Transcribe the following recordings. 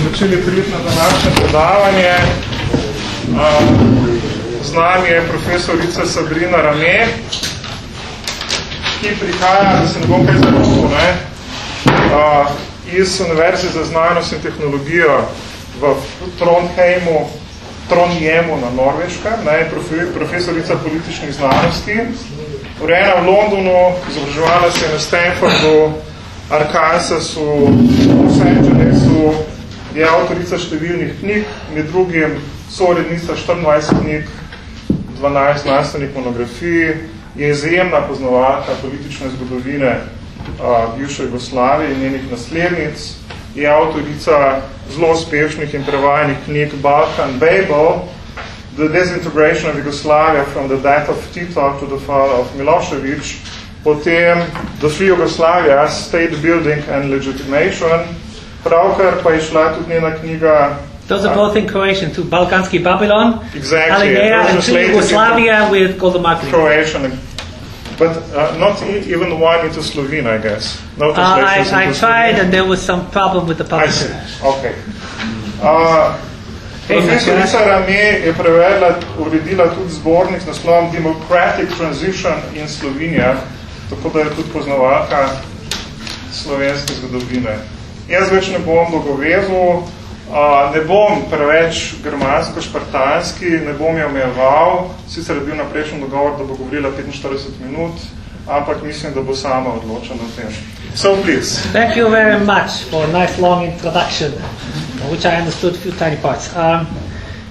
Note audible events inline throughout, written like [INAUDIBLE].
odločili priti na današnje predavanje. Z nami je profesorica Sabrina Rame, ki prihaja, da se ne bom kaj zarobil, ne, iz Univerze za znanost in tehnologijo v Trondheimu, Trondheimu na Norveška, ne, profesorica političnih znanosti, urejena v Londonu, izobraževala se je na Stanfordu, Arkansasu, Los Angelesu, je avtorica številnih knjig, med drugim sourednica 24 knjig, 12 znanstvenih monografij, je izjemna poznavalka politične zgodovine bivše Jugoslavije in njenih naslednic, je avtorica zelo uspešnih in prevajanih knjig Balkan Babel, The Disintegration of Yugoslavia from the Death of Tito to the Fall of Milošević, potem The Free Yugoslavia, State Building and Legitimation, pravkar pa je šla tudi njena knjiga Those are both in Croatian, to Balkanski Babylon, Exactly. Alineia, and to Yugoslavia with Golden Marketing. Croatian, but uh, not e even one into Slovene, I guess. No Uh, I, I tried Slovene. and there was some problem with the I see. publisher. Okay. Uh, Profesorica Rame je prevedla, uredila tudi zbornik z naslovom Democratic Transition in Slovenija, tako da je tudi poznavalka slovenske zgodovine. Jaz več ne bom dolgovezal, uh, ne bom preveč germansko-špartanski, ne bom je omejeval, sicer je bil na prejšnjem dogovor, da bo govorila 45 minut, ampak mislim, da bo sama odločena o tem. So, please. Thank you very much for a nice long introduction, which I understood a few tiny parts. Um,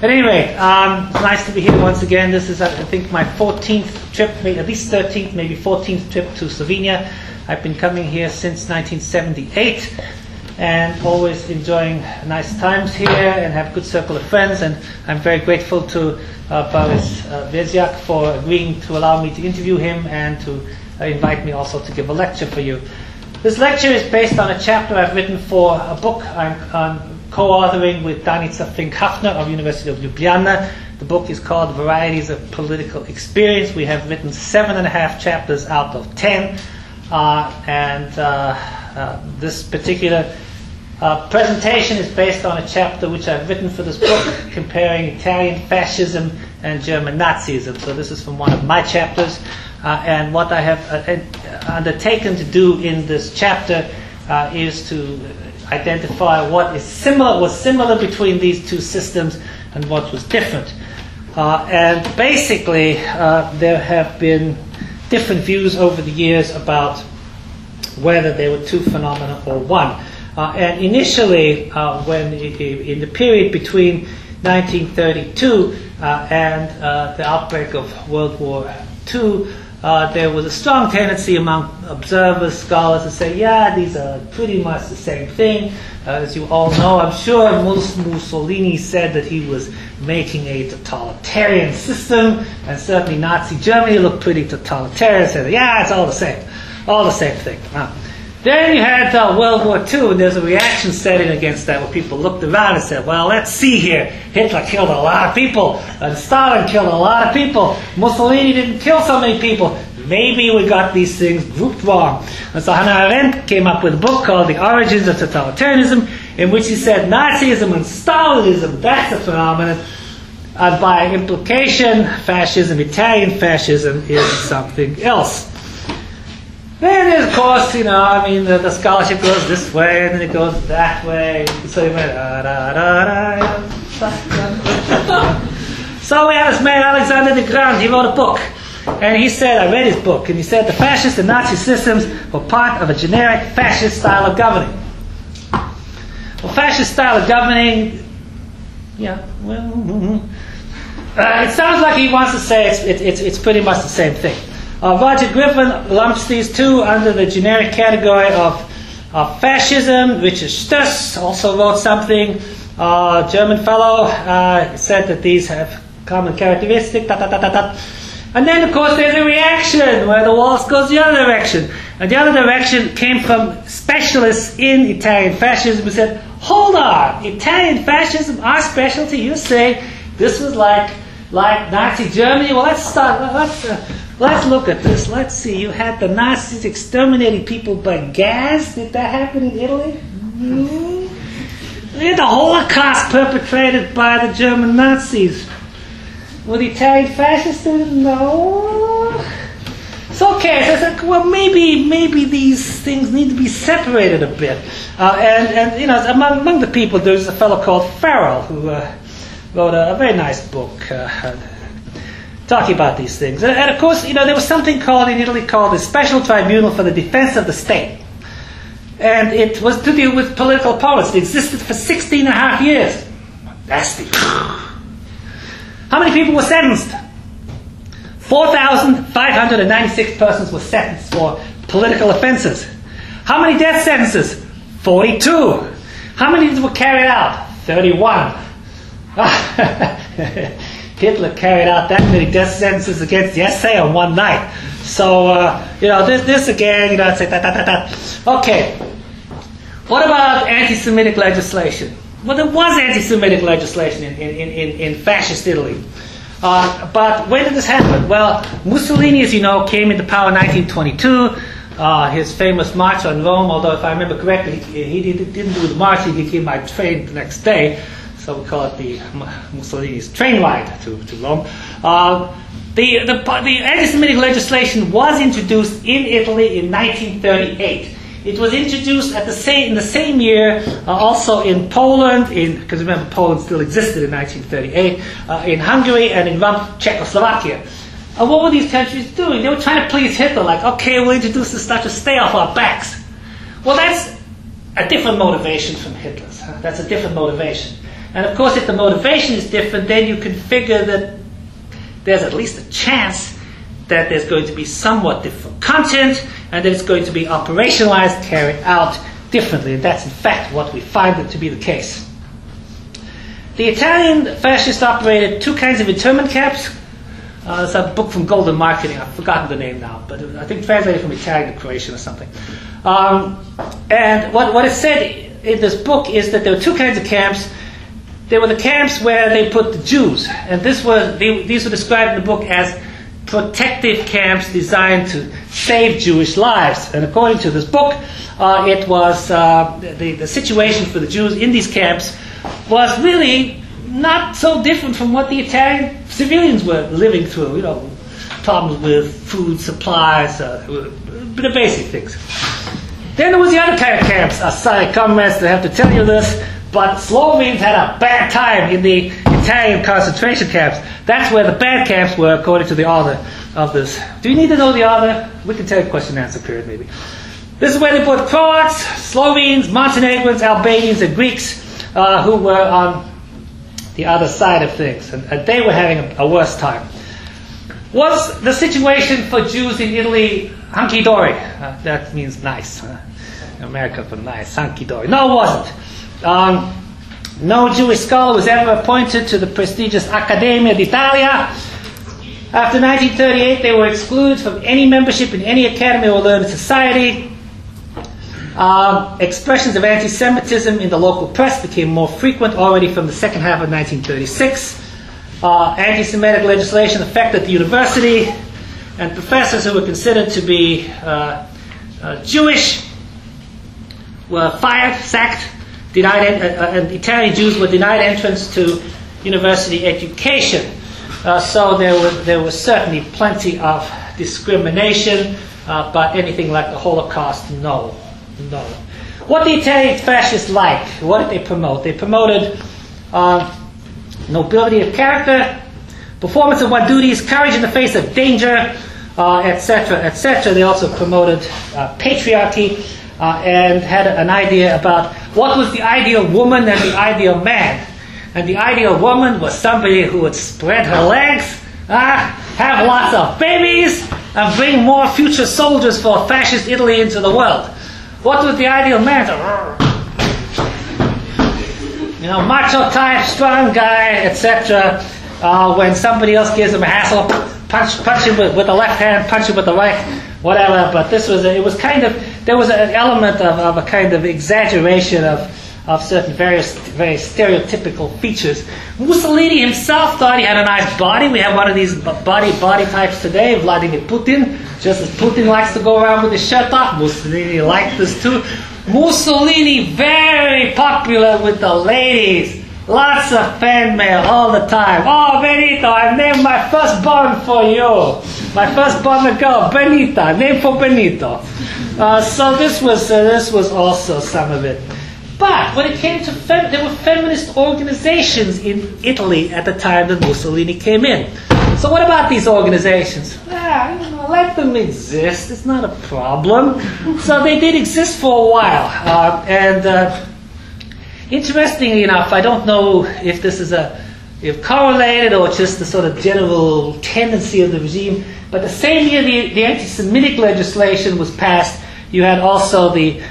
at any rate, um, nice to be here once again. This is, I think, my 14th trip, maybe at least 13th, maybe 14th trip to Slovenia. I've been coming here since 1978 and always enjoying nice times here and have good circle of friends. And I'm very grateful to uh, Boris uh, for agreeing to allow me to interview him and to uh, invite me also to give a lecture for you. This lecture is based on a chapter I've written for a book I'm um, co-authoring with Danica Fink-Hafner of University of Ljubljana. The book is called Varieties of Political Experience. We have written seven and a half chapters out of ten. Uh, and uh, uh, this particular uh, presentation is based on a chapter which I've written for this book comparing Italian fascism and German Nazism. So this is from one of my chapters. Uh, and what I have uh, undertaken to do in this chapter uh, is to identify what is similar was similar between these two systems and what was different. Uh, and basically, uh, there have been different views over the years about whether they were two phenomena or one. Uh, and initially, uh, when in the period between 1932 uh, and the outbreak of World War II, uh, there was a strong tendency among observers, scholars, to say, yeah, these are pretty much the same thing. Uh, as you all know, I'm sure Mussolini said that he was making a totalitarian system, and certainly Nazi Germany looked pretty totalitarian, said, yeah, it's all the same, all the same thing. Uh, then you had uh, World War II, and there's a reaction setting against that where people looked around and said, well, let's see here. Hitler killed a lot of people, and Stalin killed a lot of people. Mussolini didn't kill so many people. Maybe we got these things grouped wrong. And so Hannah Arendt came up with a book called The Origins of Totalitarianism, in which he said Nazism and Stalinism, that's a phenomenon. And by implication, fascism, Italian fascism, is something else. Then, of course, you know, I mean, the, the scholarship goes this way and then it goes that way. So you went, da, da, da, da. So we have this man, Alexander de Grand, he wrote a book. And he said, I read his book, and he said the fascist and Nazi systems were part of a generic fascist style of governing. Well, fascist style of governing, yeah, well, [LAUGHS] uh, it sounds like he wants to say it's, it, it's, it's pretty much the same thing. Uh, Roger Griffin lumps these two under the generic category of, fascism. Richard Stöss also wrote something. Uh, German fellow uh, said that these have common characteristic. Da, da, da. And then, of course, there's a reaction where the waltz goes the other direction. And the other direction came from specialists in Italian fascism who said, hold on, Italian fascism, our specialty, you say this was like, like Nazi Germany? Well, let's start, let's, uh, let's look at this. Let's see, you had the Nazis exterminating people by gas. Did that happen in Italy? Hmm. the Holocaust perpetrated by the German Nazis. Were the Italian fascists? No. So okay, so I said, well, maybe maybe these things need to be separated a bit. Uh, and, and you know, among, among the people, there's a fellow called Farrell who uh, wrote a, a, very nice book uh, talking about these things. And, of course, you know, there was something called in Italy called the Special Tribunal for the Defense of the State. And it was to deal with political powers. It existed for 16 and a half years. Nasty. How many people were sentenced? 4,596 persons were sentenced for political offenses. How many death sentences? 42. How many were carried out? 31. [LAUGHS] Ah. [LAUGHS] Hitler carried out that many death sentences against the SA on one night. So, uh, you know, this, this again, you know, that, that, that, that. Okay. What about anti Semitic legislation? Well, there was anti Semitic legislation in, in, in, in fascist Italy. Uh, but when did this happen? Well, Mussolini, as you know, came into power in 1922. Uh, his famous march on Rome, although if I remember correctly, he, he did, not do the march, he came by train the next day. So we call it the Mussolini's train ride to, to Rome. Uh, the, the, the anti-Semitic legislation was introduced in Italy in 1938. It was introduced at the same, in the same year, uh, also in Poland, in because remember Poland still existed in 1938, uh, in Hungary and in Czechoslovakia. And what were these countries doing? They were trying to please Hitler, like, okay, we'll introduce this stuff to stay off our backs. Well, that's a different motivation from Hitler's. Huh? That's a different motivation. And of course, if the motivation is different, then you can figure that there's at least a chance that there's going to be somewhat different content and that it's going to be operationalized, carried out differently. And that's in fact what we find it to be the case. The Italian fascists operated two kinds of internment camps. Uh, there's a book from Golden Marketing, I've forgotten the name now, but I think translated from Italian to Croatian or something. Um, and what, what it said in this book is that there were two kinds of camps. There were the camps where they put the Jews, and this was, they, these were described in the book as protective camps designed to save Jewish lives. And according to this book, uh, it was uh, the, the situation for the Jews in these camps was really not so different from what the Italian civilians were living through. You know, problems with food supplies, uh, the basic things. Then there was the other kind of camps. Uh, sorry, comrades, I have to tell you this, but Slovenes had a bad time in the Italian concentration camps. That's where the bad camps were, according to the author of this. Do you need to know the author? We can take a question and answer period, maybe. This is where they put Croats, Slovenes, Montenegrins, Albanians, and Greeks uh, who were on the other side of things, and, and they were having a, a, worse time. Was the situation for Jews in Italy hunky dory? Uh, that means nice. Uh, America for nice, hunky dory. No, it wasn't. Um, no Jewish scholar was ever appointed to the prestigious Accademia d'Italia. After 1938, they were excluded from any membership in any academy or learned society. Um, expressions of anti Semitism in the local press became more frequent already from the second half of 1936. Uh, anti Semitic legislation affected the university, and professors who were considered to be uh, uh, Jewish were fired, sacked, denied, uh, uh, and Italian Jews were denied entrance to university education. Uh, so there was, there was certainly plenty of discrimination, uh, but anything like the Holocaust, no, no. What the Italian fascists like? What did they promote? They promoted uh, nobility of character, performance of one's duties, courage in the face of danger, etc., uh, etc. They also promoted patriarchy uh, and had an idea about what was the ideal woman and the ideal man. And the ideal woman was somebody who would spread her legs, uh, have lots of babies, and bring more future soldiers for fascist Italy into the world. What was the ideal man? You know, macho type, strong guy, etc. Uh, when somebody else gives him a hassle, punch, punch him with, with the left hand, punch him with the right, whatever. But this was, it was kind of, there was an element of, of a kind of exaggeration of, of certain various, very stereotypical features. Mussolini himself thought he had a nice body. We have one of these body body types today, Vladimir Putin. Just as Putin likes to go around with his shirt off, Mussolini liked this too. Mussolini very popular with the ladies. Lots of fan mail all the time. Oh, Benito, I've named my first born for you. My first born girl, Benita, named for Benito. Uh, so this was uh, this was also some of it. But when it came to fem- there were feminist organizations in Italy at the time that Mussolini came in. So what about these organizations? Ah, you know, let them exist. It's not a problem. So they did exist for a while, uh, and. Uh, Interestingly enough, I don't know if this is a if correlated or just the sort of general tendency of the regime, but the same year the, the anti-Semitic legislation was passed, you had also the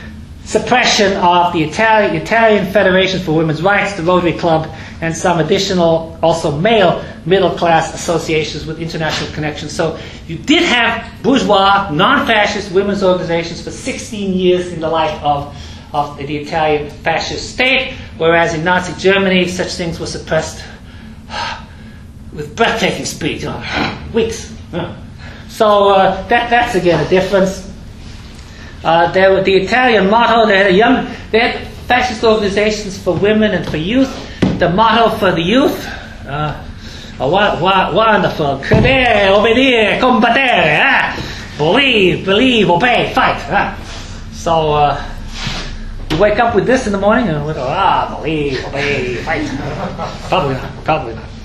suppression of the Italian, Italian Federation for Women's Rights, the Rotary Club, and some additional, also male middle class associations with international connections. So you did have bourgeois, non fascist women's organizations for 16 years in the life of of the Italian fascist state, whereas in Nazi Germany such things were suppressed with breathtaking speed, you know, [GASPS] weeks. [GASPS] So uh, that, that's again a difference. Uh, there, the Italian motto, they had, young, they had fascist organizations for women and for youth. The motto for the youth, uh, wonderful, credere, combattere, eh? believe, believe, obey, fight. Eh? So, uh, you wake up with this in the morning and with ah, believe, obey, fight. [LAUGHS] probably not. Probably not.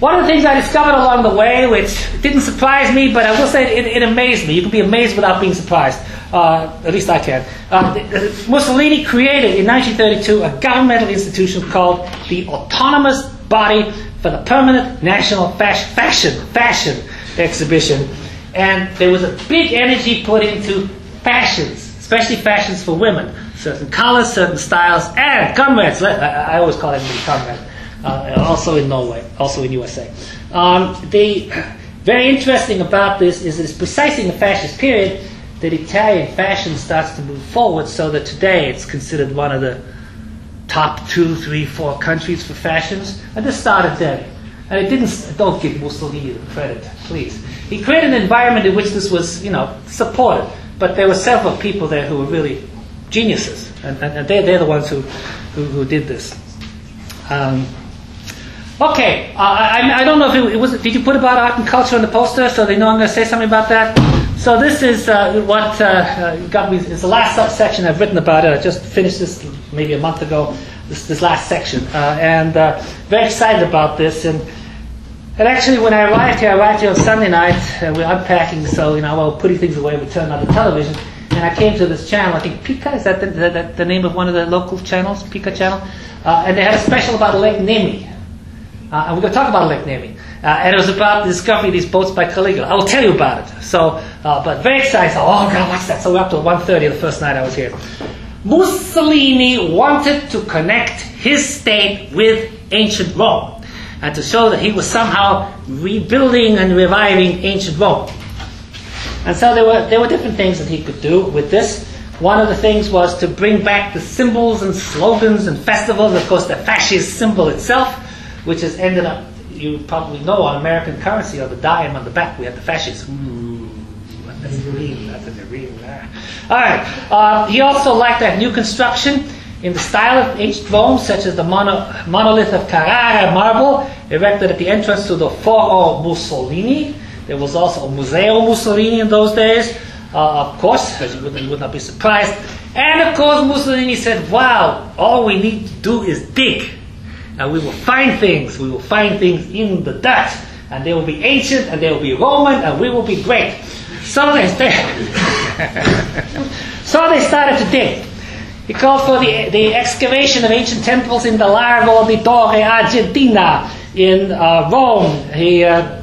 One of the things I discovered along the way, which didn't surprise me, but I will say it, it amazed me. You can be amazed without being surprised. Uh, at least I can. Uh, Mussolini created in 1932 a governmental institution called the Autonomous Body for the Permanent National Fashion, fashion, fashion Exhibition. And there was a big energy put into fashions, especially fashions for women certain colors, certain styles, and comrades. I, always call everybody comrade. Uh, also in Norway, also in USA. Um, the very interesting about this is it's precisely in the fascist period that Italian fashion starts to move forward, so that today it's considered one of the top two, three, four countries for fashions. And this started then. And it didn't, don't give Mussolini the credit, please. He created an environment in which this was, you know, supported. But there were several people there who were really geniuses, and, and, and they're, they're the ones who, who, who did this. Um, okay, uh, I, I don't know if it, it, was. Did you put about art and culture on the poster so they know I'm going to say something about that? So this is uh, what uh, uh got me. It's the last section I've written about it. I just finished this maybe a month ago. This, this last section, uh, and uh, very excited about this. And and actually, when I arrived here, I arrived here on Sunday night. we're unpacking, so you know, while putting things away, we turned on the television and I came to this channel. I think Pika is that the, the, the name of one of the local channels, Pika channel, and they had a special about Lake Nemi. Uh, and we're going to talk about Lake Nemi. Uh, and it was about of these boats by Caligula. I will tell you about it. So, uh, but very excited. So, oh, God, what's that? So we're up to 1.30 the first night I was here. Mussolini wanted to connect his state with ancient Rome and to show that he was somehow rebuilding and reviving ancient Rome. And so there were, there were different things that he could do with this. One of the things was to bring back the symbols and slogans and festivals. Of course, the fascist symbol itself, which has ended up, you probably know, on American currency, on the dime on the back, we have the fascists. Ooh, that's real, that's the real. All right. Uh, he also liked that new construction in the style of ancient Rome, such as the mono, monolith of Carrara marble, erected at the entrance to the Foro Mussolini. There was also a Museo Mussolini in those days, uh, of course, as you would, would not be surprised. And of course, Mussolini said, wow, all we need to do is dig. And we will find things. We will find things in the dirt. And they will be ancient, and they will be Roman, and we will be great. So they, [LAUGHS] so they started to dig. He called for the, the excavation of ancient temples in the Largo di Torre Argentina in uh, Rome. He uh,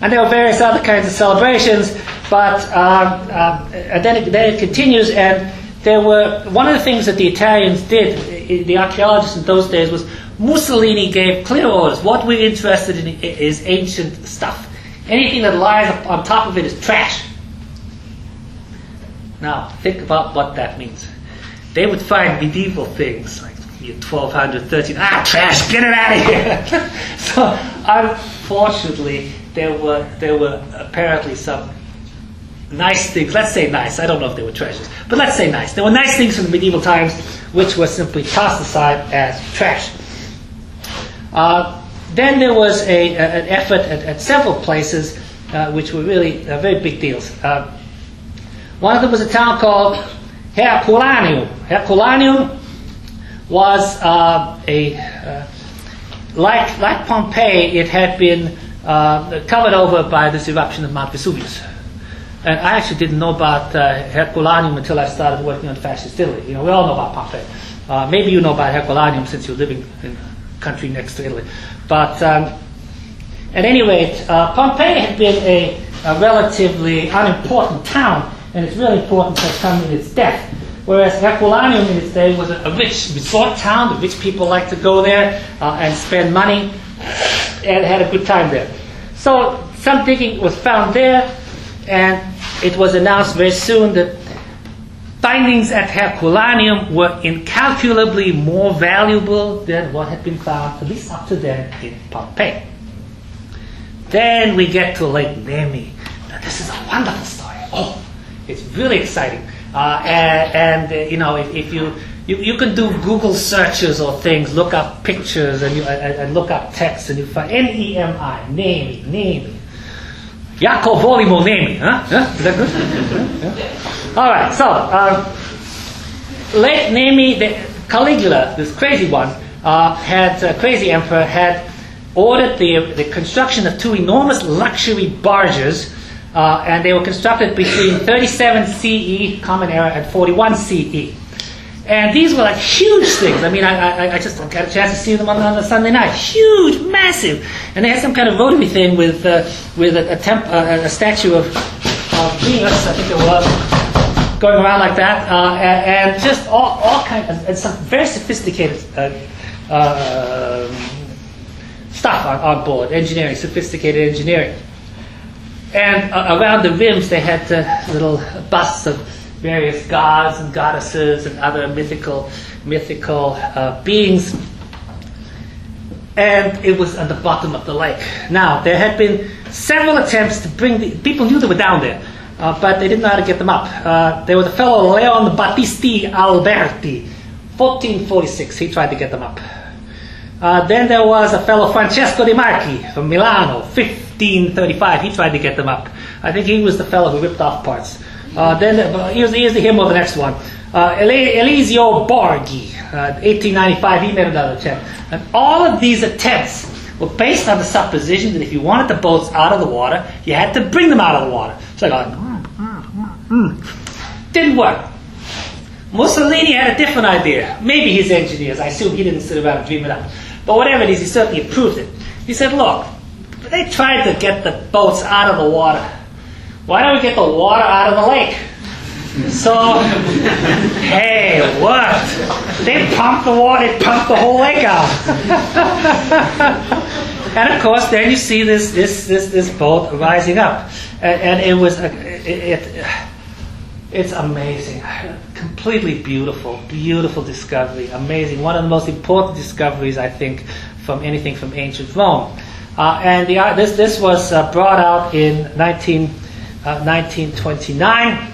and there were various other kinds of celebrations, but um, and then it, then it continues, and there were one of the things that the Italians did, the archaeologists in those days, was Mussolini gave clear orders. What we're interested in is ancient stuff. Anything that lies on top of it is trash. Now, think about what that means. They would find medieval things like 1200, 13, ah, trash, get it out of here. [LAUGHS] so, unfortunately, there were there were apparently some nice things. Let's say nice. I don't know if they were treasures, but let's say nice. There were nice things from the medieval times which were simply tossed aside as trash. Uh, then there was a, a, an effort at, at several places uh, which were really uh, very big deals. Uh, one of them was a town called Herculaneum. Herculaneum was uh, a uh, like like Pompeii. It had been covered over by this eruption of Mount Vesuvius. And I actually didn't know about Herculaneum until I started working on fascist Italy. You know, we all know about Pompeii. maybe you know about Herculaneum since you're living in country next to Italy. But um, at any rate, uh, Pompeii had been a, a, relatively unimportant town, and its really importance had come in its death. Whereas Herculaneum in its day was a, a rich resort town, the rich people liked to go there uh, and spend money and had a good time there. So some digging was found there, and it was announced very soon that findings at Herculaneum were incalculably more valuable than what had been found, at least up to then, in Pompeii. Then we get to Lake Nemi. Now, this is a wonderful story. Oh, it's really exciting. Uh, and, and uh, you know, if, if you, you, you can do Google searches or things, look up pictures and, you, and, and look up text, and you find N E M I, Nemi, Nemi. Jacob Volimo Nemi, huh? huh? Is that good? All right, so uh, Lake Nemi, the Caligula, this crazy one, uh, had uh, crazy emperor had ordered the, the construction of two enormous luxury barges, uh, and they were constructed between 37 CE, Common Era, and 41 CE. And these were like huge things. I mean, I, I, I just got a chance to see them on, on a Sunday night. Huge, massive. And they had some kind of rotary thing with, uh, with a, a, temp, uh, a statue of, of Venus, I think it was, going around like that, uh, and, and, just all, all kinds of, and some very sophisticated uh, uh, stuff on, on, board, engineering, sophisticated engineering. And uh, around the rims, they had uh, little busts of various gods and goddesses and other mythical, mythical uh, beings. And it was at the bottom of the lake. Now, there had been several attempts to bring the people knew they were down there uh, but they didn't know how to get them up. Uh, there was a fellow, Leon Battista Alberti, 1446, he tried to get them up. Uh, then there was a fellow, Francesco De Marchi, from Milano, 1535, he tried to get them up. I think he was the fellow who ripped off parts. Uh, then uh, here's, here's the hymn of the next one. Uh, Eliseo Borghi, 1895, he made another attempt. And all of these attempts were based on the supposition that if you wanted the boats out of the water, you had to bring them out of the water. So I go, Mm. Didn't work. Mussolini had a different idea. Maybe his engineers. I assume he didn't sit around and dream it up. But whatever it is, he certainly approved it. He said, look, they tried to get the boats out of the water. Why don't we get the water out of the lake? So, [LAUGHS] hey, what? They pumped the water, they pumped the whole lake out. [LAUGHS] and of course, then you see this, this, this, this boat rising up. And, and it was, a, it, it, it's amazing. Completely beautiful, beautiful discovery. Amazing. One of the most important discoveries, I think, from anything from ancient Rome. Uh, and the, uh, this, this was uh, brought out in 19, 1929. Uh,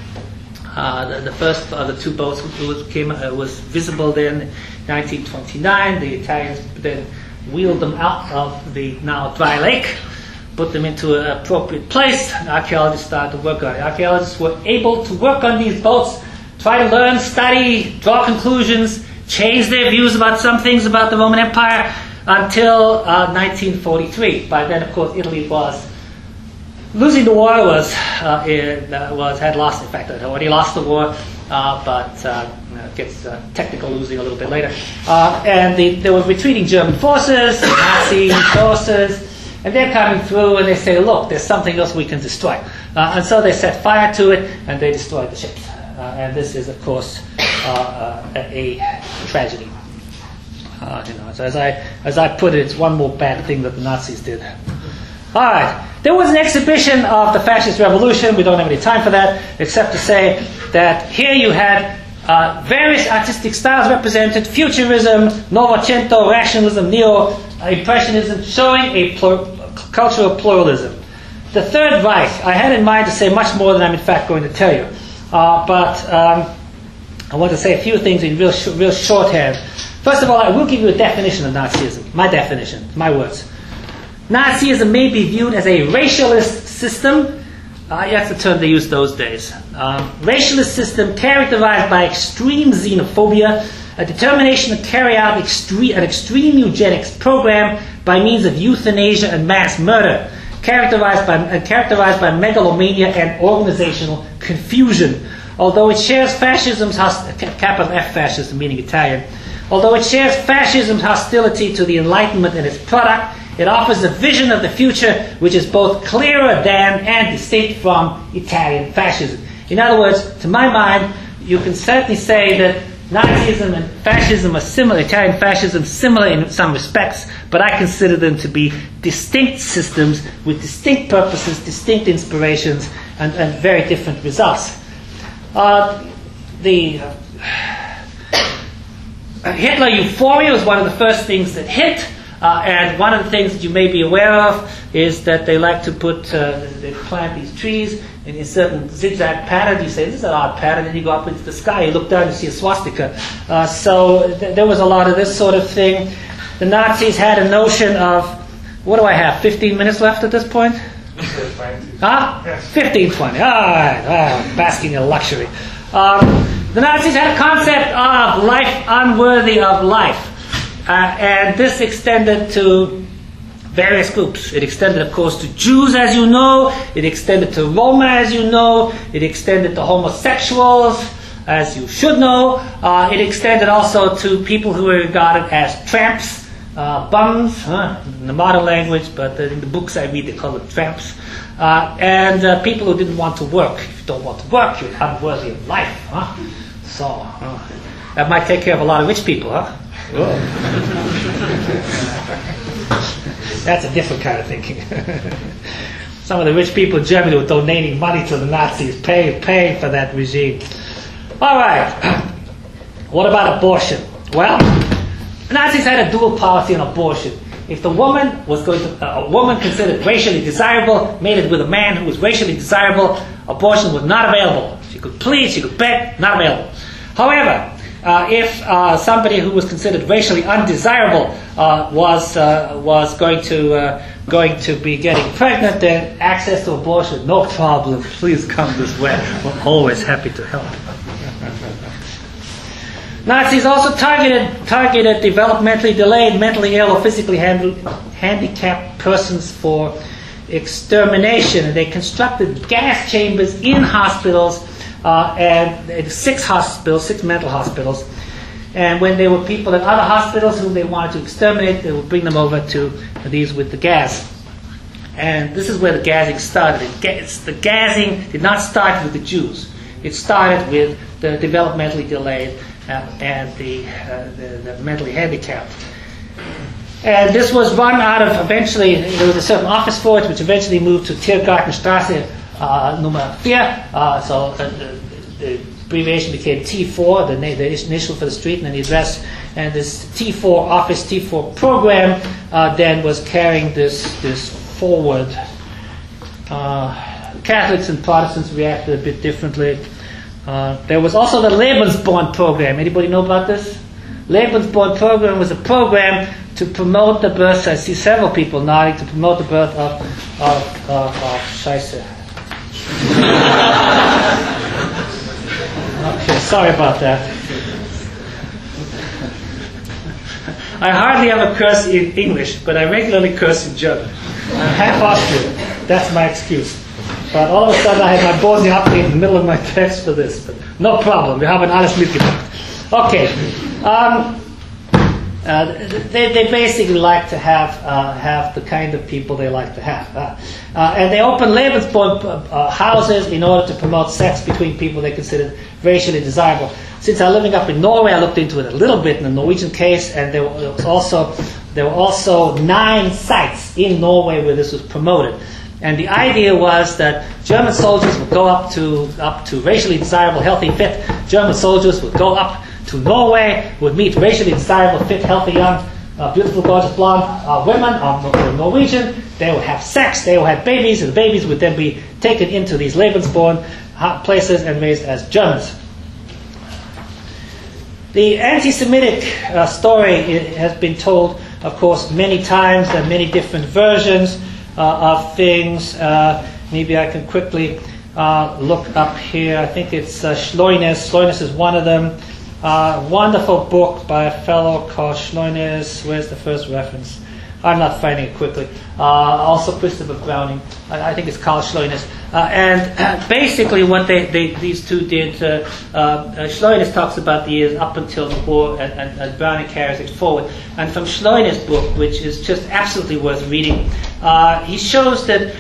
uh, the, the, first of the two boats was, came, uh, was visible then 1929. The Italians then wheeled them out of the now dry lake put them into an appropriate place. Archaeologists started to work on it. Archaeologists were able to work on these boats, try to learn, study, draw conclusions, change their views about some things about the Roman Empire until uh, 1943. By then, of course, Italy was losing the war was uh, it, uh, was had lost. In fact, it already lost the war, uh, but uh, gets uh, technical losing a little bit later. Uh, and the, there were retreating German forces, Nazi [COUGHS] forces. And they're coming through and they say, look, there's something else we can destroy. Uh, and so they set fire to it and they destroyed the ships. Uh, and this is, of course, a, tragedy. You know, so as I, as I put it, it's one more bad thing that the Nazis did. All right. There was an exhibition of the fascist revolution. We don't have any time for that, except to say that here you had uh, various artistic styles represented futurism, Novecento, rationalism, neo Impressionism, showing a plur- culture of pluralism. the Third Reich, I had in mind to say much more than I'm in fact going to tell you. Uh, but um, I want to say a few things in real, sh- real shorthand. First of all, I will give you a definition of Nazism, my definition, my words. Nazism may be viewed as a racialist system. Uh, that's the term they used those days. Um, racialist system characterized by extreme xenophobia, a determination to carry out an extreme eugenics program by means of euthanasia and mass murder, characterized by, uh, characterized by megalomania and organizational confusion. Although it shares fascism's host- capital F fascism, meaning Italian, although it shares fascism's hostility to the Enlightenment and its product, it offers a vision of the future which is both clearer than and distinct from Italian fascism. In other words, to my mind, you can certainly say that Nazism and fascism are similar, Italian fascism similar in some respects, but I consider them to be distinct systems with distinct purposes, distinct inspirations, and, and very different results. Uh, the uh, [SIGHS] Hitler euphoria was one of the first things that hit. Uh, and one of the things that you may be aware of is that they like to put, uh, they plant these trees in a certain zigzag pattern. You say, this is an odd pattern, and you go up into the sky, you look down, you see a swastika. Uh, so th- there was a lot of this sort of thing. The Nazis had a notion of, what do I have, 15 minutes left at this point? [LAUGHS] Huh? Yes. 15, 20. All right, ah, basking in luxury. Um, the Nazis had a concept of life unworthy of life. Uh, and this extended to various groups. It extended, of course, to Jews, as you know. It extended to Roma, as you know. It extended to homosexuals, as you should know. Uh, it extended also to people who were regarded as tramps, uh, bums, huh, in the modern language, but in the books I read they call them tramps. Uh, and uh, people who didn't want to work. If you don't want to work, you're unworthy of life. Huh? So, uh, that might take care of a lot of rich people, huh? That's a different kind of thinking. Some of the rich people in Germany were donating money to the Nazis, paying, paying for that regime. All right. What about abortion? Well, Nazis had a dual policy on abortion. If the woman was going to, uh, a woman considered racially desirable, mated with a man who was racially desirable, abortion was not available. She could plead, she could beg, not available. However, uh, if uh, somebody who was considered racially undesirable uh, was uh, was going to uh, going to be getting pregnant, then access to abortion, no problem. [LAUGHS] Please come this way. We're always happy to help. Nazis also targeted targeted developmentally delayed, mentally ill, or physically hand- handicapped persons for extermination. They constructed gas chambers in hospitals uh, and six hospitals, six mental hospitals. And when there were people in other hospitals whom they wanted to exterminate, they would bring them over to these with the gas. And this is where the gassing started. The gassing did not start with the Jews. It started with the developmentally delayed uh, and the, uh, the, the mentally handicapped. And this was run out of eventually, there was a certain office for it, which eventually moved to Tiergartenstraße uh, number 4. Uh, so uh, the, abbreviation became T4, the, the initial for the street, and the address. And this T4 office, T4 program uh, then was carrying this, this forward. Uh, Catholics and Protestants reacted a bit differently. Uh, there was also the Lebensborn program. Anybody know about this? Lebensborn program was a program to promote the birth. I see several people nodding to promote the birth of of of, of. okay, sorry about that. I hardly ever curse in English, but I regularly curse in German. I'm half Austrian. That's my excuse. But all of a sudden I had my Bosnia update in the middle of my [LAUGHS] text for this. But no problem. Wir haben alles mitgemacht. Okay. Um, uh, they, they basically like to have uh, have the kind of people they like to have. Uh, uh, and they open Lebensborn uh, houses in order to promote sex between people they considered racially desirable. Since I'm living up in Norway, I looked into it a little bit in the Norwegian case, and there was also there were also nine sites in Norway where this was promoted. And the idea was that German soldiers would go up to up to racially desirable, healthy, fit German soldiers would go up to Norway, would meet racially desirable, fit, healthy young uh, beautiful, gorgeous blonde uh, women are Norwegian. They would have sex, they would have babies, and the babies would then be taken into these Lebensborn uh, places and raised as Germans. The anti Semitic uh, story has been told, of course, many times and many different versions uh, of things. Uh, maybe I can quickly uh, look up here. I think it's uh. Schleunes is one of them. Uh, wonderful book by a fellow called Schleunes. Where's the first reference? I'm not finding it quickly. Uh, also, Christopher Browning. I, I, think it's Karl Schleunes. Uh, and uh, basically, what they, they, these two did, uh, uh, Schleunes talks about the years up until the war, and, and, and, Browning carries it forward. And from Schleunes' book, which is just absolutely worth reading, uh, he shows that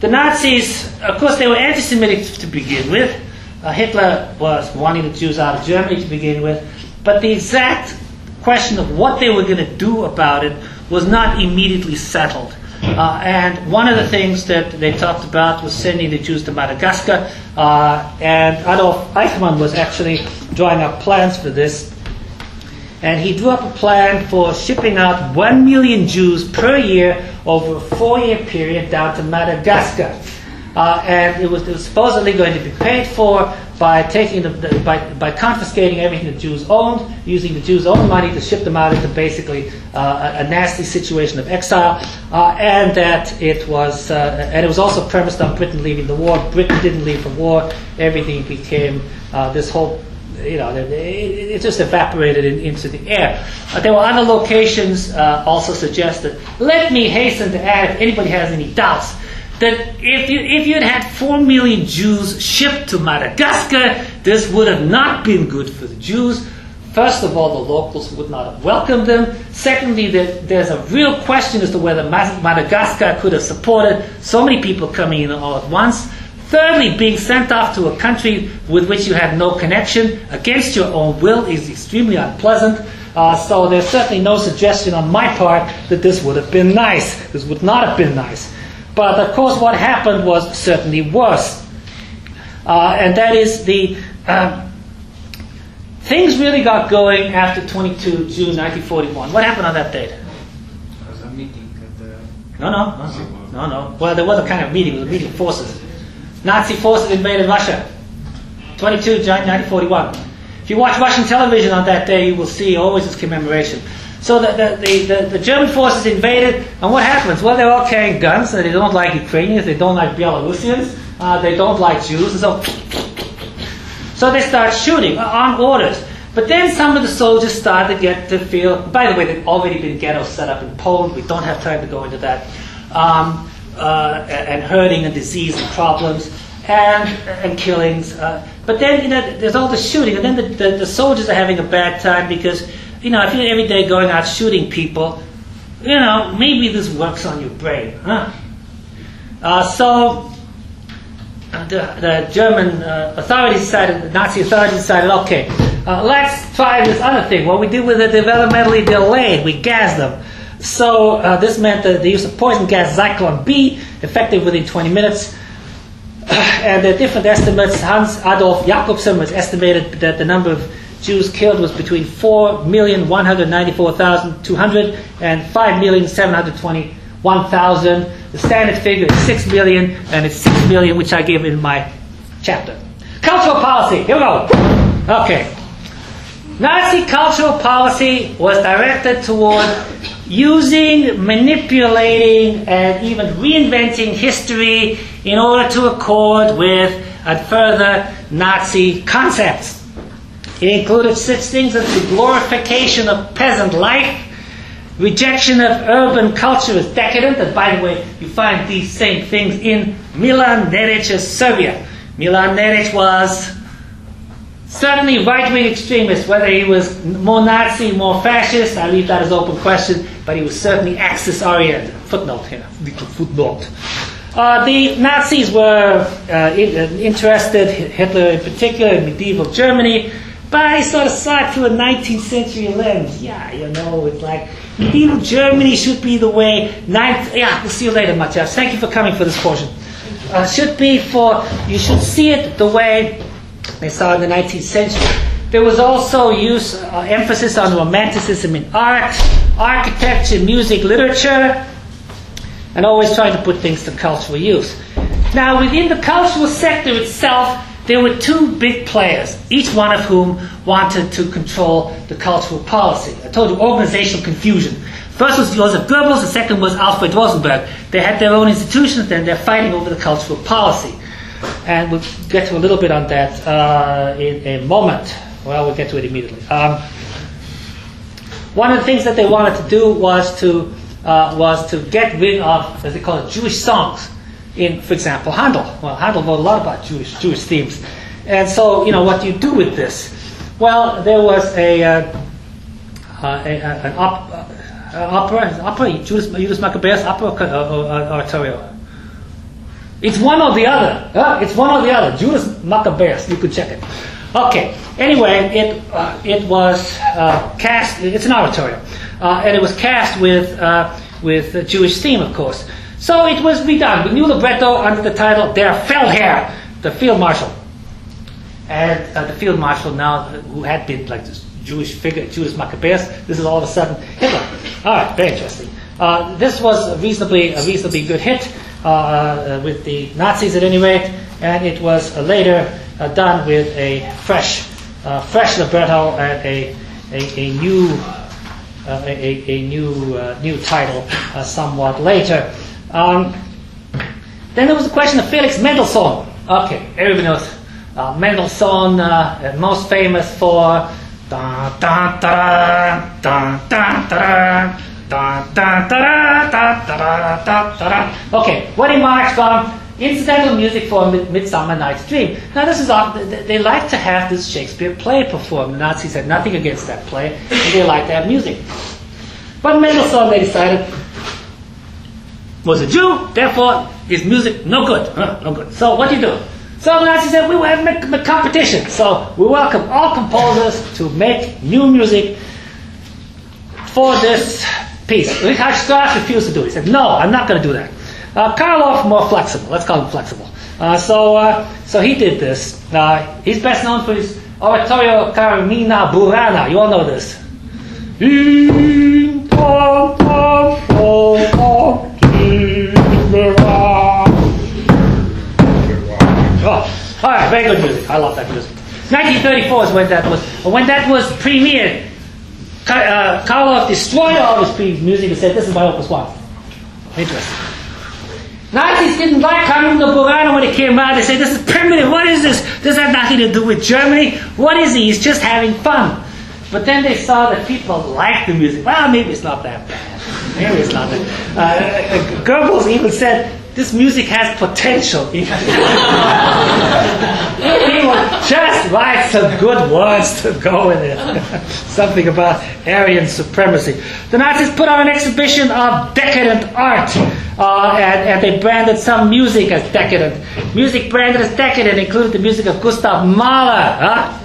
the Nazis, of course, they were anti Semitic to begin with. Hitler was wanting the Jews out of Germany to begin with. But the exact question of what they were going to do about it was not immediately settled. Uh, and one of the things that they talked about was sending the Jews to Madagascar. Uh, and Adolf Eichmann was actually drawing up plans for this. And he drew up a plan for shipping out 1 million Jews per year over a four year period down to Madagascar. Uh, and it was, it was, supposedly going to be paid for by taking the, the, by, by confiscating everything the Jews owned, using the Jews' own money to ship them out into basically uh, a, a, nasty situation of exile, uh, and that it was uh, and it was also premised on Britain leaving the war. Britain didn't leave the war. Everything became uh, this whole you know, it, it, just evaporated in, into the air. Uh, there were other locations uh, also suggested. Let me hasten to add, if anybody has any doubts, that if you if you had four million Jews shipped to Madagascar, this would have not been good for the Jews. First of all, the locals would not have welcomed them. Secondly, there's a real question as to whether Madagascar could have supported so many people coming in all at once. Thirdly, being sent off to a country with which you had no connection against your own will is extremely unpleasant. Uh, so there's certainly no suggestion on my part that this would have been nice. This would not have been nice. But of course, what happened was certainly worse. Uh, and that is the. Uh, things really got going after 22 June 1941. What happened on that date? There was a meeting at the. No, no, no, no, no. Well, there was a kind of meeting. It was a meeting of forces. Nazi forces invaded Russia. 22 June 1941. If you watch Russian television on that day, you will see always this commemoration. So the, the, the, the, German forces invaded, and what happens? Well, they're all carrying guns, and they don't like Ukrainians, they don't like Belarusians, uh, they don't like Jews, and so, so they start shooting on orders. But then some of the soldiers start to get to feel, by the way, they've already been ghettos set up in Poland, we don't have time to go into that, um, uh, and hurting and disease and problems. And, and killings. Uh, but then, you know, there's all the shooting, and then the, the, the soldiers are having a bad time because you know, if you're every day going out shooting people, you know, maybe this works on your brain, huh? Uh, so uh, the, the, German uh, authorities decided, the Nazi authorities decided, okay, uh, let's try this other thing. What we did with the developmentally delayed, we gassed them. So uh, this meant that the use of poison gas Zyklon B, effective within 20 minutes. [COUGHS] and the different estimates, Hans Adolf Jacobsen was estimated that the number of Jews killed was between 4,194,200 and 5,721,000. The standard figure is 6 million, and it's 6 million, which I give in my chapter. Cultural policy, here we go. Okay. Nazi cultural policy was directed toward using, manipulating, and even reinventing history in order to accord with and further Nazi concepts. It included such things as the glorification of peasant life, rejection of urban culture as decadent, and by the way, you find these same things in Milan Nedić's Serbia. Milan Nedić was certainly right-wing extremist, whether he was more Nazi, more fascist, I leave that as open question, but he was certainly Axis-oriented. Footnote here, little footnote. Uh, the Nazis were uh, interested, Hitler in particular, in medieval Germany, but I sort of saw it through a 19th century lens. Yeah, you know, it's like medieval Germany should be the way. Ninth, yeah, we'll see you later, Matthias. Thank you for coming for this portion. Uh, should be for, you should see it the way they saw in the 19th century. There was also use uh, emphasis on romanticism in art, architecture, music, literature, and always trying to put things to cultural use. Now, within the cultural sector itself, there were two big players, each one of whom wanted to control the cultural policy. I told you organizational confusion. First was Joseph Goebbels, the second was Alfred Rosenberg. They had their own institutions, and they're fighting over the cultural policy. And we'll get to a little bit on that uh, in a moment. Well, we'll get to it immediately. Um, one of the things that they wanted to do was to uh, was to get rid of, as they call it, Jewish songs. In, for example, Handel. Well, Handel wrote a lot about Jewish Jewish themes, and so you know what do you do with this? Well, there was a, uh, uh, a an op, uh, opera, opera, Judas, Judas Maccabeus opera or, or oratorio. It's one or the other. It's one or the other. Judas Maccabeus. You could check it. Okay. Anyway, it uh, it was uh, cast. It's an oratorio, uh, and it was cast with uh, with a Jewish theme, of course. So it was redone with new libretto under the title Der Feldherr, the field marshal, and uh, the field marshal now, who had been like this Jewish figure, Judas Maccabeus. This is all of a sudden Hitler. All right, very interesting. Uh, this was a reasonably a reasonably good hit uh, with the Nazis at any rate, and it was later done with a fresh uh, fresh libretto and a, a, a new uh, a, a, new uh, new title somewhat later. Um, then there was the question of Felix Mendelssohn. Okay, everybody knows uh, Mendelssohn, most famous for da da da da da da da Okay, what he marched from incidental music for Midsummer Night's Dream. Now, this is often, they like to have this Shakespeare play performed. The Nazis had nothing against that play, and they like to have music. But Mendelssohn, they decided, was a Jew, therefore his music no good. Huh, no good. So what do you do? So the Nazis said, we will have a competition. So we welcome all composers to make new music for this piece. Richard Strauss refused to do it. He said, no, I'm not going to do that. Uh, Carl Orff, more flexible. Let's call him flexible. Uh, so, uh, so he did this. Uh, he's best known for his oratorio Carmina Burana. You all know this. Oh, all right, very good music. I love that music. 1934 is when that was. When that was premiered, uh, Carl Orff destroyed all his music and said, "This is my opus one." Interesting. Nazis didn't like Carmina Burana when it came out. They said, this is primitive. What is this? This has nothing to do with Germany. What is he? He's just having fun. But then they saw that people liked the music. Well, maybe it's not that bad. It's not that uh, Goebbels even said, this music has potential. [LAUGHS] would just write some good words to go with it. [LAUGHS] Something about Aryan supremacy. The Nazis put on an exhibition of decadent art, uh, and, and, they branded some music as decadent. Music branded as decadent included the music of Gustav Mahler, huh?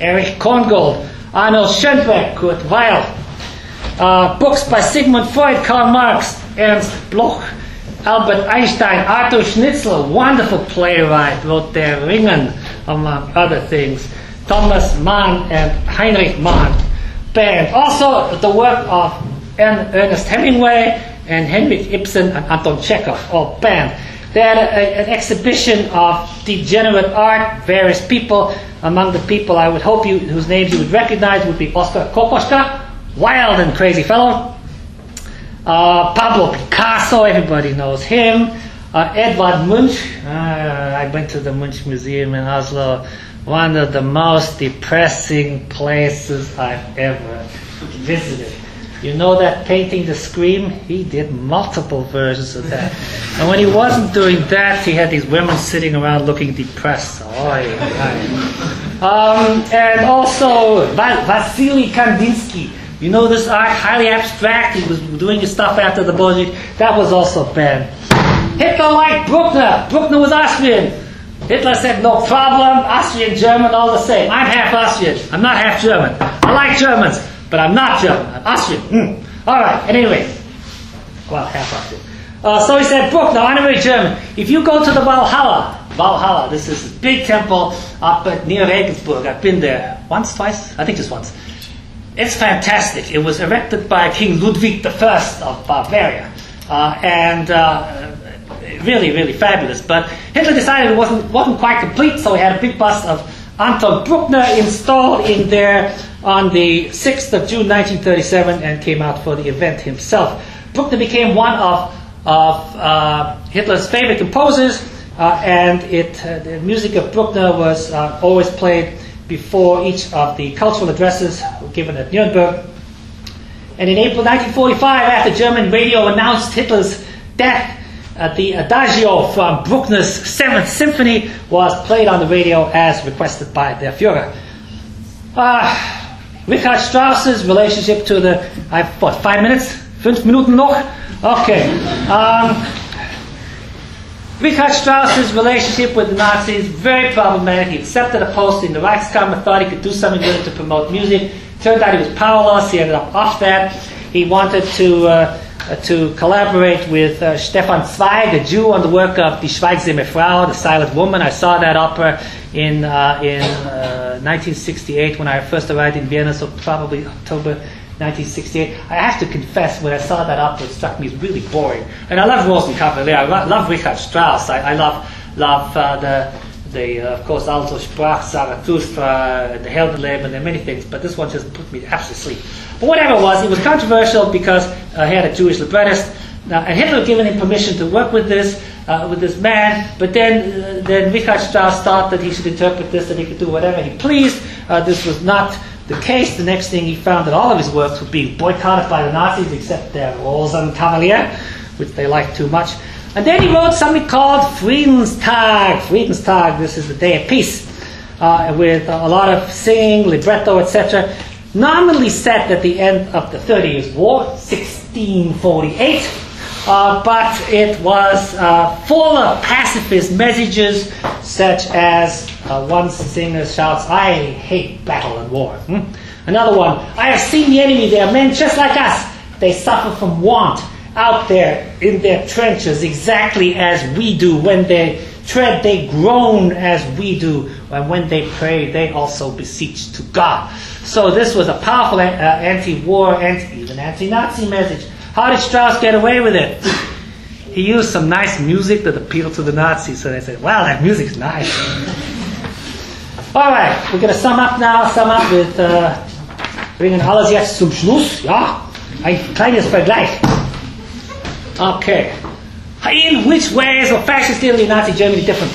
Erich Korngold, Arnold Schoenberg, Kurt Weill, uh, books by Sigmund Freud, Karl Marx, Ernst Bloch, Albert Einstein, Arthur Schnitzler, wonderful playwright, wrote Der Reigen, among other things. Thomas Mann and Heinrich Mann banned. Also, the work of Ernest Hemingway and Henrik Ibsen and Anton Chekhov, all banned. They had a, an exhibition of degenerate art, various people. Among the people I would hope you, whose names you would recognize would be Oskar Kokoschka, wild and crazy fellow. Uh, Pablo Picasso, everybody knows him. Uh, Edvard Munch, uh, I went to the Munch Museum in Oslo. One of the most depressing places I've ever visited. You know that painting, The Scream? He did multiple versions of that. And when he wasn't doing that, he had these women sitting around looking depressed. Oy, um, and also Vasily Kandinsky you know this art, highly abstract. He was doing his stuff after the Bolshevik. That was also banned. Hitler liked Bruckner. Bruckner was Austrian. Hitler said, no problem, Austrian, German, all the same. I'm half Austrian. I'm not half German. I like Germans, but I'm not German. I'm Austrian. Mm. All right, anyway. Well, half Austrian. Uh, so he said, Bruckner, honorary German, if you go to the Valhalla, Valhalla. This is a big temple up near Regensburg. I've been there once, twice, I think just once. It's fantastic. It was erected by King Ludwig I of Bavaria, uh, and uh, really, really fabulous. But Hitler decided it wasn't wasn't quite complete, so he had a big bust of Anton Bruckner installed in there on the 6th of June 1937 and came out for the event himself. Bruckner became one of of uh, Hitler's favorite composers, uh, and it, uh, the music of Bruckner was uh, always played before each of the cultural addresses given at Nuremberg. And in April 1945, after German radio announced Hitler's death, uh, the Adagio from Bruckner's Seventh Symphony was played on the radio as requested by their Führer. Uh, Richard Strauss's relationship to the, I've, what, five minutes? Fünf Minuten noch? Okay. Um, Richard Strauss's relationship with the Nazis, very problematic. He accepted a post in the Reichskammer, thought he could do something it to promote music. Turned out he was powerless. He ended up off that. He wanted to uh, to collaborate with uh, Stefan Zweig, a Jew, on the work of Die Schweigsame Frau, the Silent Woman. I saw that opera in uh, in 1968 uh, when I first arrived in Vienna, so probably October 1968. I have to confess, when I saw that opera, it struck me as really boring. And I love Rosenkavalier. I love Richard Strauss. I, I love love uh, the the uh, of course also Sprach Zarathustra, the Heldenleben, and many things. But this one just put me absolutely asleep. But whatever it was, it was controversial because uh, he had a Jewish librettist. Uh, and Hitler had given him permission to work with this uh, with this man, but then uh, then Richard Strauss thought that he should interpret this that he could do whatever he pleased. this was not the case, the next thing he found that all of his works were being boycotted by the Nazis except their Rosenkavalier, which they liked too much. And then he wrote something called Friedenstag. Friedenstag, this is the day of peace, uh, with a lot of singing, libretto, etc. Nominally set at the end of the Thirty Years' War, 1648. Uh, but it was uh, full of pacifist messages, such as uh, one singer shouts, I hate battle and war. Hmm? Another one, I have seen the enemy, they are men just like us. They suffer from want out there in their trenches exactly as we do. When they tread, they groan as we do. And when they pray, they also beseech to God. So this was a powerful uh, anti-war, anti, even anti-Nazi message. How did Strauss get away with it? He used some nice music that appealed to the Nazis, so they said, wow, that music's nice. All right, we're going to sum up now, sum up with, uh, bringen alles jetzt zum Schluss, ja? Ein kleines Vergleich. Okay. In which ways were fascist Italy and Nazi Germany different?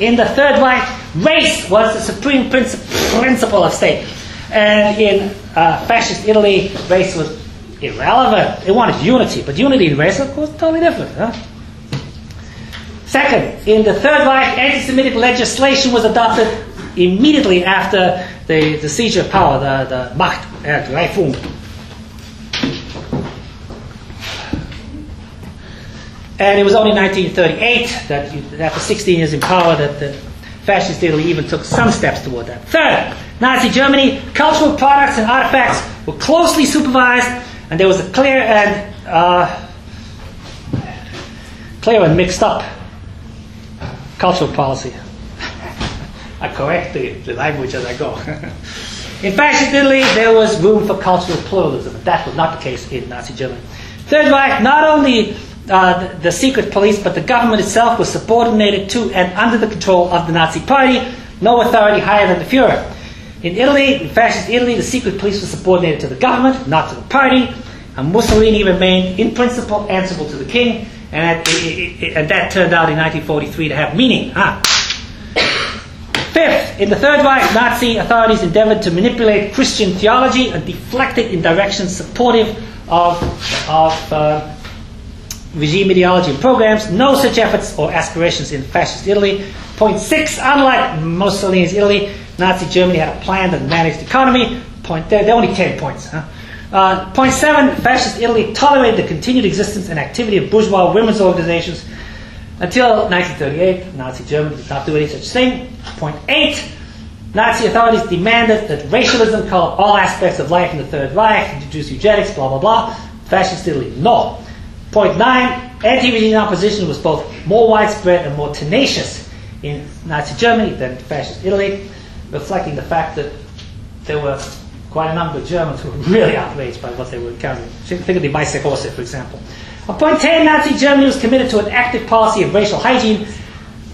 In the Third Reich, race was the supreme princi- principle of state. And in uh, fascist Italy, race was irrelevant. They wanted unity, but unity in race, course, totally different. Huh? Second, in the Third Reich, anti-Semitic legislation was adopted immediately after the, the seizure of power, the, the Macht uh, Ergreifung. And it was only 1938 that, after 16 years in power, that the fascist Italy even took some steps toward that. Third, Nazi Germany, cultural products and artifacts were closely supervised and there was a clear and uh, clear and mixed up cultural policy. [LAUGHS] I correct the, the language as I go. [LAUGHS] in fascist Italy, there was room for cultural pluralism, but that was not the case in Nazi Germany. Third Reich, not only uh, the, the, secret police, but the government itself was subordinated to and under the control of the Nazi Party, no authority higher than the Fuhrer. In Italy, in fascist Italy, the secret police was subordinated to the government, not to the party, and Mussolini remained, in principle, answerable to the king, and, it, it, it, and that turned out in 1943 to have meaning. Huh? Fifth, in the Third Reich, Nazi authorities endeavored to manipulate Christian theology and deflect it in directions supportive of, of uh, regime ideology and programs. No such efforts or aspirations in fascist Italy. Point six, unlike Mussolini's Italy, Nazi Germany had a planned and managed economy. Point there, they're only 10 points. Huh? Uh, point seven, fascist Italy tolerated the continued existence and activity of bourgeois women's organizations until 1938. Nazi Germany did not do any such thing. Point eight, Nazi authorities demanded that racialism cover all aspects of life in the Third Reich, introduce eugenics, blah, blah, blah. Fascist Italy, no. Point nine, anti-regime opposition was both more widespread and more tenacious in Nazi Germany, than fascist Italy, reflecting the fact that there were quite a number of Germans who were really outraged by what they were encountering. Think of the Weisse Rose, for example. On point 10, Nazi Germany was committed to an active policy of racial hygiene,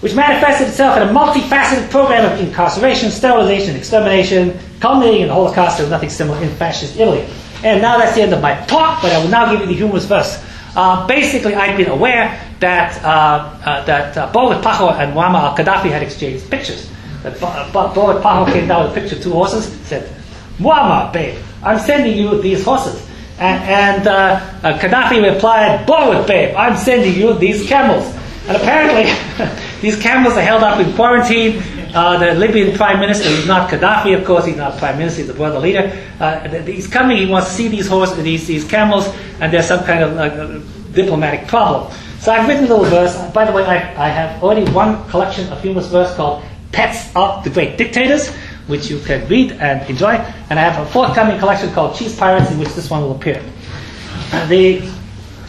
which manifested itself in a multifaceted program of incarceration, sterilization, and extermination, culminating in the Holocaust. There was nothing similar in fascist Italy. And now that's the end of my talk, but I will now give you the humorous verse. Uh, basically, I'd been aware that uh, uh, that uh, Pahor and Muammar al-Gaddafi had exchanged pictures. Uh, Boris came down with a picture of two horses, said, Muammar, babe, I'm sending you these horses. And, and uh, uh, Gaddafi replied, Boris, babe, I'm sending you these camels. And apparently, [LAUGHS] these camels are held up in quarantine. Uh, the Libyan prime minister is not Gaddafi, of course, he's not prime minister, he's the brother leader. Uh, he's coming, he wants to see these horses, these, these camels, and there's some kind of uh, diplomatic problem. So I've written a little verse. By the way, I, I have already one collection of humorous verse called Pets of the Great Dictators, which you can read and enjoy. And I have a forthcoming collection called Cheese Pirates, in which this one will appear. Uh, the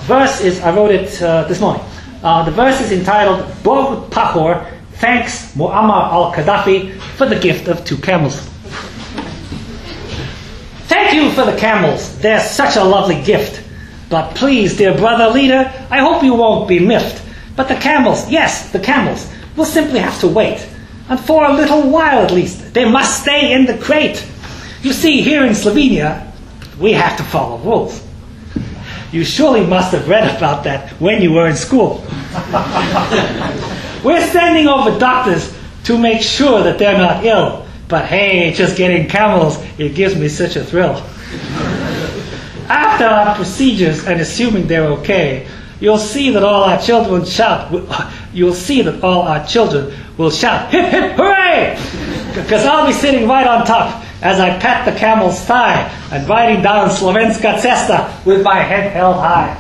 verse is, I wrote it uh, this morning. Uh, the verse is entitled Bor Pahor thanks Muammar al Gaddafi for the gift of two camels. Thank you for the camels. They're such a lovely gift. But please, dear brother leader, I hope you won't be miffed. But the camels, yes, the camels, will simply have to wait. And for a little while at least, they must stay in the crate. You see, here in Slovenia, we have to follow rules. You surely must have read about that when you were in school. [LAUGHS] We're sending over doctors to make sure that they're not ill. But hey, just getting camels, it gives me such a thrill. [LAUGHS] After our procedures and assuming they're okay, you'll see that all our children shout. You'll see that all our children will shout, hip hip hooray! Because I'll be sitting right on top as I pat the camel's thigh and riding down Slovenska cesta with my head held high.